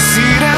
esquecerá.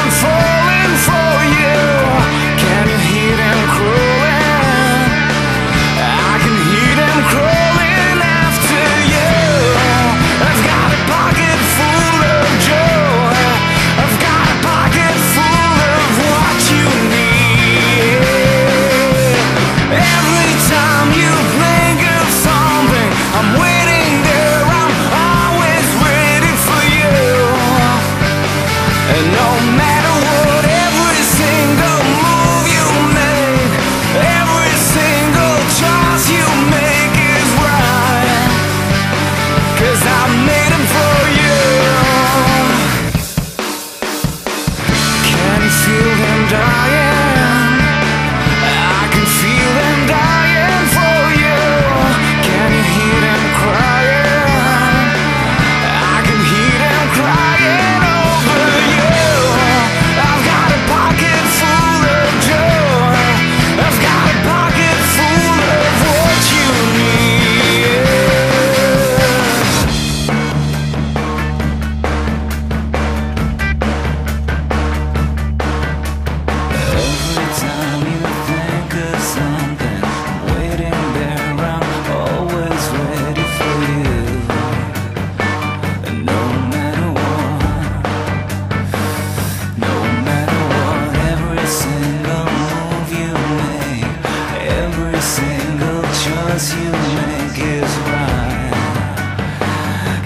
'Cause you when it gives mine.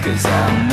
Cause I'm